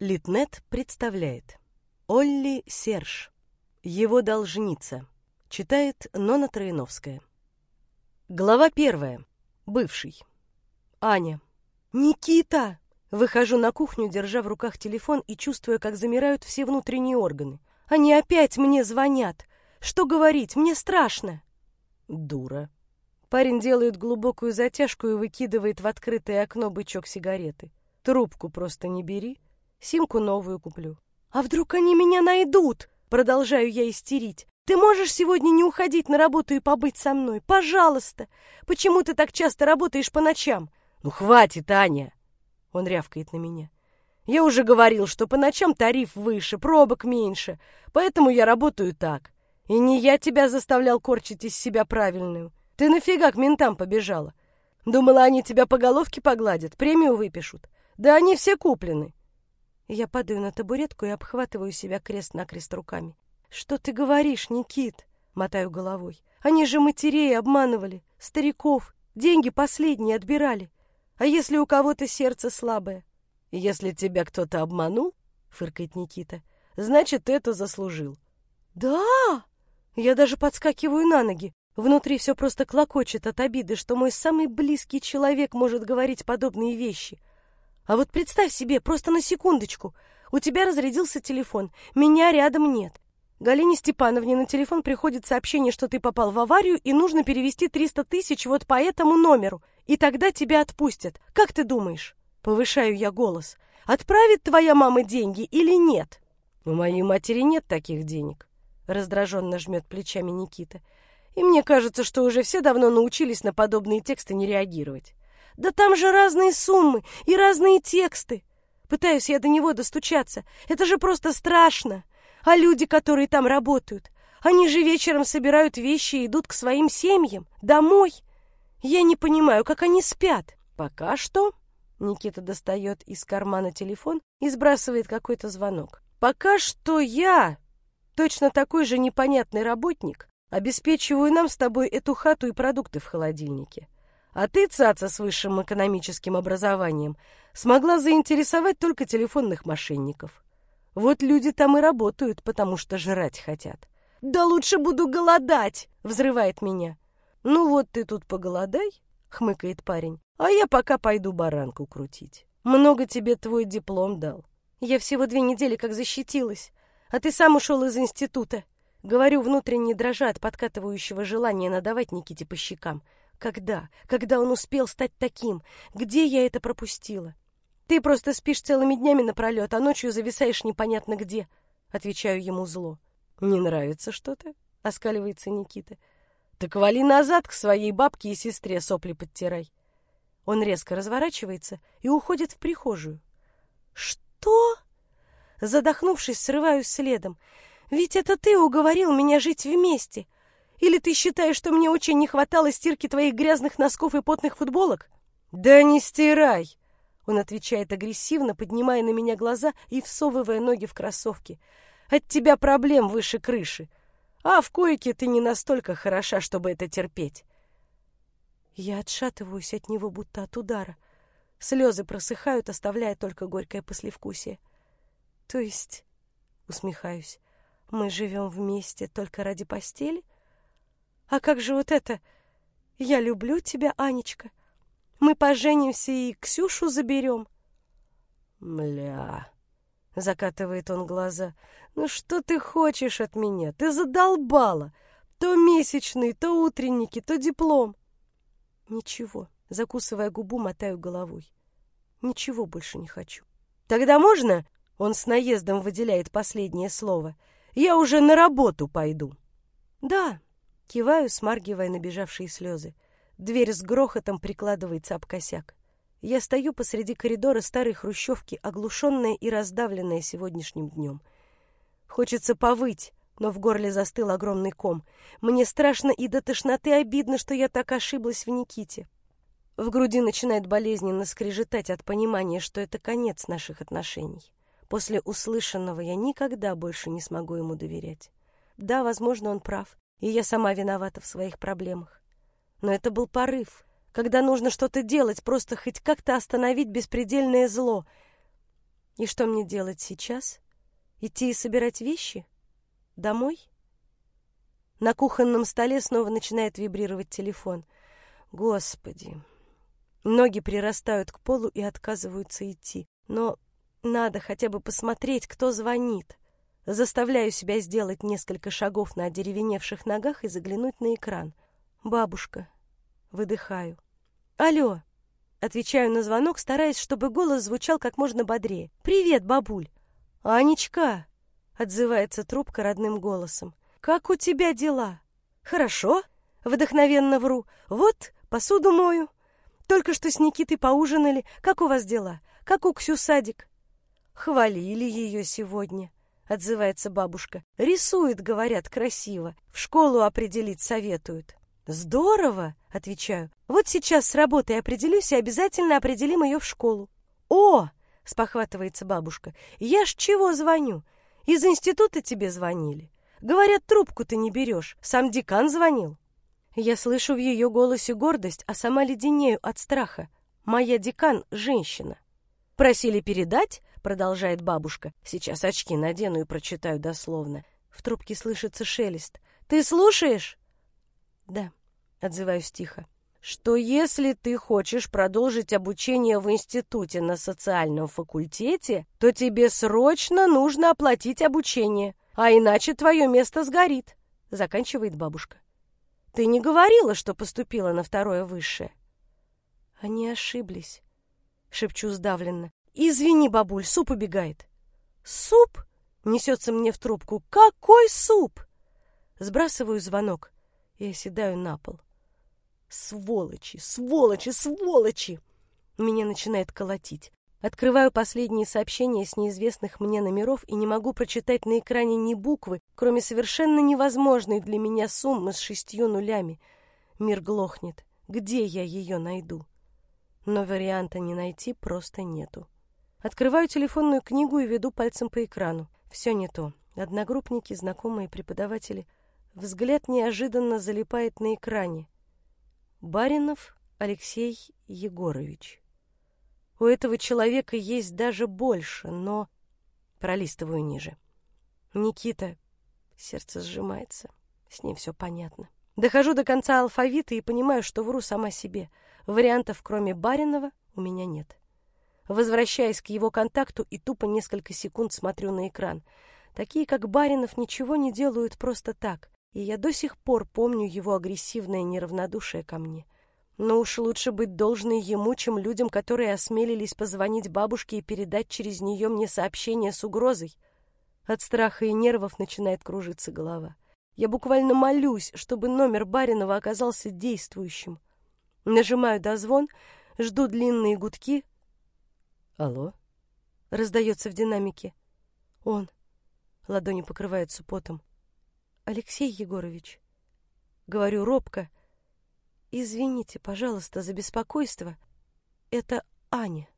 Литнет представляет Олли Серж. Его должница. Читает Нона Троиновская. Глава первая. Бывший. Аня. «Никита!» Выхожу на кухню, держа в руках телефон и чувствуя, как замирают все внутренние органы. Они опять мне звонят. Что говорить? Мне страшно. Дура. Парень делает глубокую затяжку и выкидывает в открытое окно бычок сигареты. Трубку просто не бери. Симку новую куплю. А вдруг они меня найдут? Продолжаю я истерить. Ты можешь сегодня не уходить на работу и побыть со мной? Пожалуйста. Почему ты так часто работаешь по ночам? Ну хватит, Аня. Он рявкает на меня. Я уже говорил, что по ночам тариф выше, пробок меньше, поэтому я работаю так. И не я тебя заставлял корчить из себя правильную. Ты нафига к ментам побежала? Думала, они тебя по головке погладят, премию выпишут. Да они все куплены. Я падаю на табуретку и обхватываю себя крест-накрест руками. «Что ты говоришь, Никит?» — мотаю головой. «Они же матерей обманывали, стариков, деньги последние отбирали. А если у кого-то сердце слабое?» «Если тебя кто-то обманул, — фыркает Никита, — значит, это заслужил». «Да!» Я даже подскакиваю на ноги. Внутри все просто клокочет от обиды, что мой самый близкий человек может говорить подобные вещи — а вот представь себе, просто на секундочку, у тебя разрядился телефон, меня рядом нет. Галине Степановне на телефон приходит сообщение, что ты попал в аварию и нужно перевести 300 тысяч вот по этому номеру, и тогда тебя отпустят. Как ты думаешь? Повышаю я голос. Отправит твоя мама деньги или нет? У моей матери нет таких денег. Раздраженно жмет плечами Никита. И мне кажется, что уже все давно научились на подобные тексты не реагировать. Да там же разные суммы и разные тексты. Пытаюсь я до него достучаться. Это же просто страшно. А люди, которые там работают, они же вечером собирают вещи и идут к своим семьям, домой. Я не понимаю, как они спят. Пока что... Никита достает из кармана телефон и сбрасывает какой-то звонок. Пока что я, точно такой же непонятный работник, обеспечиваю нам с тобой эту хату и продукты в холодильнике. А ты, цаца с высшим экономическим образованием, смогла заинтересовать только телефонных мошенников. Вот люди там и работают, потому что жрать хотят. «Да лучше буду голодать!» — взрывает меня. «Ну вот ты тут поголодай», — хмыкает парень, «а я пока пойду баранку крутить. Много тебе твой диплом дал. Я всего две недели как защитилась, а ты сам ушел из института». Говорю внутренне дрожа от подкатывающего желания надавать Никите по щекам — когда? Когда он успел стать таким? Где я это пропустила? Ты просто спишь целыми днями напролет, а ночью зависаешь непонятно где. Отвечаю ему зло. Не нравится что-то? Оскаливается Никита. Так вали назад к своей бабке и сестре сопли подтирай. Он резко разворачивается и уходит в прихожую. Что? Задохнувшись, срываюсь следом. Ведь это ты уговорил меня жить вместе. Или ты считаешь, что мне очень не хватало стирки твоих грязных носков и потных футболок? Да не стирай, он отвечает агрессивно, поднимая на меня глаза и всовывая ноги в кроссовки. От тебя проблем выше крыши. А в койке ты не настолько хороша, чтобы это терпеть. Я отшатываюсь от него, будто от удара. Слезы просыхают, оставляя только горькое послевкусие. То есть, усмехаюсь, мы живем вместе только ради постели? А как же вот это? Я люблю тебя, Анечка. Мы поженимся и Ксюшу заберем. Мля, закатывает он глаза. Ну что ты хочешь от меня? Ты задолбала. То месячные, то утренники, то диплом. Ничего, закусывая губу, мотаю головой. Ничего больше не хочу. Тогда можно? Он с наездом выделяет последнее слово. Я уже на работу пойду. Да, Киваю, смаргивая набежавшие слезы. Дверь с грохотом прикладывается об косяк. Я стою посреди коридора старой хрущевки, оглушенная и раздавленная сегодняшним днем. Хочется повыть, но в горле застыл огромный ком. Мне страшно и до тошноты обидно, что я так ошиблась в Никите. В груди начинает болезненно скрежетать от понимания, что это конец наших отношений. После услышанного я никогда больше не смогу ему доверять. Да, возможно, он прав и я сама виновата в своих проблемах. Но это был порыв, когда нужно что-то делать, просто хоть как-то остановить беспредельное зло. И что мне делать сейчас? Идти и собирать вещи? Домой? На кухонном столе снова начинает вибрировать телефон. Господи! Ноги прирастают к полу и отказываются идти. Но надо хотя бы посмотреть, кто звонит. Заставляю себя сделать несколько шагов на одеревеневших ногах и заглянуть на экран. Бабушка. Выдыхаю. Алло. Отвечаю на звонок, стараясь, чтобы голос звучал как можно бодрее. «Привет, бабуль!» «Анечка!» — отзывается трубка родным голосом. «Как у тебя дела?» «Хорошо!» — вдохновенно вру. «Вот, посуду мою. Только что с Никитой поужинали. Как у вас дела? Как у Ксю садик?» «Хвалили ее сегодня», — отзывается бабушка. «Рисует, говорят, красиво. В школу определить советуют». «Здорово!» — отвечаю. «Вот сейчас с работой определюсь и обязательно определим ее в школу». «О!» — спохватывается бабушка. «Я ж чего звоню? Из института тебе звонили. Говорят, трубку ты не берешь. Сам декан звонил». Я слышу в ее голосе гордость, а сама леденею от страха. Моя декан — женщина. «Просили передать?» — продолжает бабушка. «Сейчас очки надену и прочитаю дословно». В трубке слышится шелест. «Ты слушаешь?» «Да», — отзываюсь тихо. «Что если ты хочешь продолжить обучение в институте на социальном факультете, то тебе срочно нужно оплатить обучение, а иначе твое место сгорит», — заканчивает бабушка. «Ты не говорила, что поступила на второе высшее?» «Они ошиблись», — шепчу сдавленно. «Извини, бабуль, суп убегает». «Суп?» — несется мне в трубку. «Какой суп?» Сбрасываю звонок и оседаю на пол. Сволочи, сволочи, сволочи! Меня начинает колотить. Открываю последние сообщения с неизвестных мне номеров и не могу прочитать на экране ни буквы, кроме совершенно невозможной для меня суммы с шестью нулями. Мир глохнет. Где я ее найду? Но варианта не найти просто нету. Открываю телефонную книгу и веду пальцем по экрану. Все не то. Одногруппники, знакомые, преподаватели — Взгляд неожиданно залипает на экране. Баринов Алексей Егорович. У этого человека есть даже больше, но... Пролистываю ниже. Никита. Сердце сжимается. С ним все понятно. Дохожу до конца алфавита и понимаю, что вру сама себе. Вариантов, кроме Баринова, у меня нет. Возвращаясь к его контакту и тупо несколько секунд смотрю на экран. Такие, как Баринов, ничего не делают просто так и я до сих пор помню его агрессивное неравнодушие ко мне. Но уж лучше быть должной ему, чем людям, которые осмелились позвонить бабушке и передать через нее мне сообщение с угрозой. От страха и нервов начинает кружиться голова. Я буквально молюсь, чтобы номер Баринова оказался действующим. Нажимаю дозвон, жду длинные гудки. «Алло?» — раздается в динамике. «Он». Ладони покрываются потом. Алексей Егорович, говорю робко, извините, пожалуйста, за беспокойство. Это Аня.